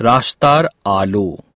রাস্তার আলো।